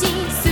心。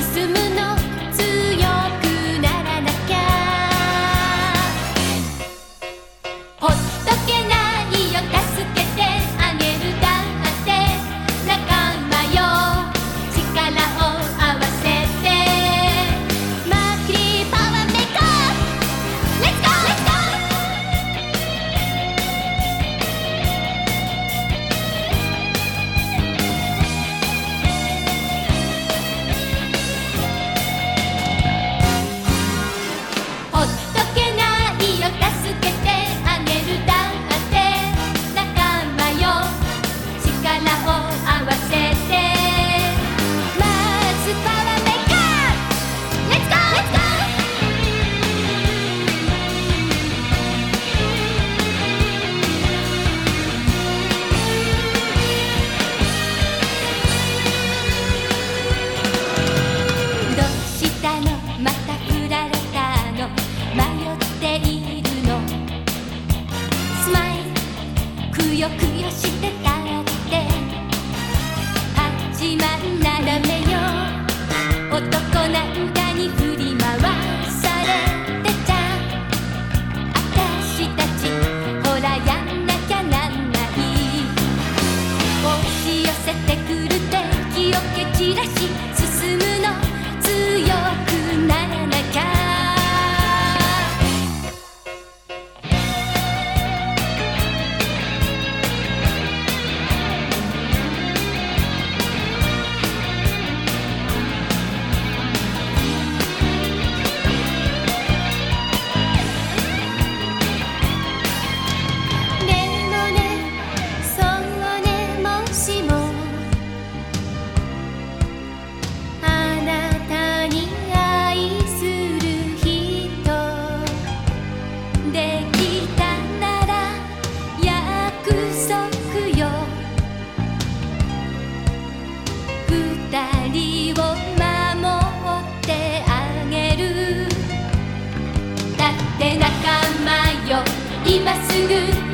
今すぐ